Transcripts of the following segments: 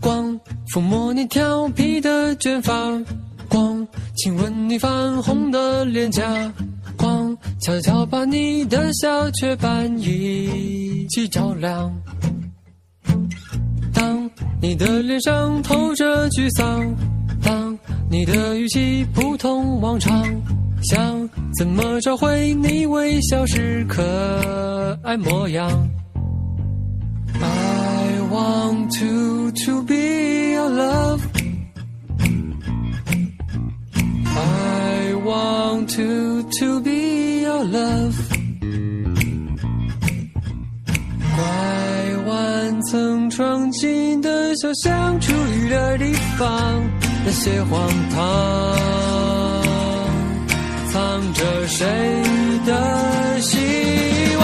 光抚摸你调皮的卷发，光亲吻你泛红的脸颊，光悄悄把你的小雀斑一起照亮。当你的脸上透着沮丧，当你的语气不同往常，想怎么找回你微笑时可爱模样？I want to to be your love. I want to to be your love. 拐弯曾闯进的小巷，出雨的地方，那些荒唐，谁的希望？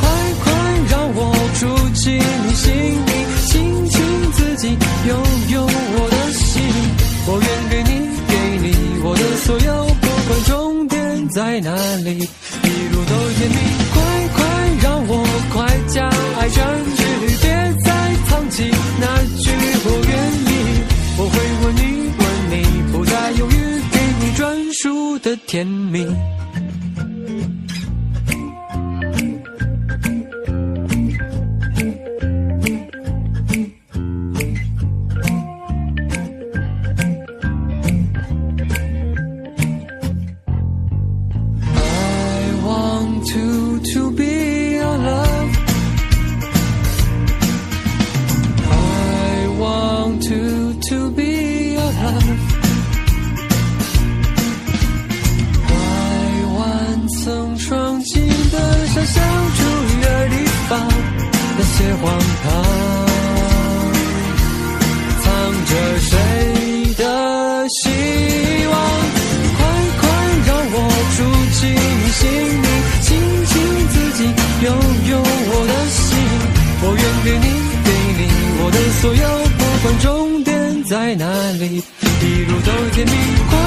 快快让我住进你心里，亲亲自己，拥有我的心，我愿给你，给你我的所有，不管终点在哪里，一路都甜蜜。快快让我快将爱占据，别再藏起那句我愿意。我会问你，问你，不再犹豫，给你专属的甜蜜。To to be your love. I want to to be your love. 拐弯曾闯进的小巷，出雨的地方，那些荒唐，藏着谁的心所有，不管终点在哪里，一路都甜蜜。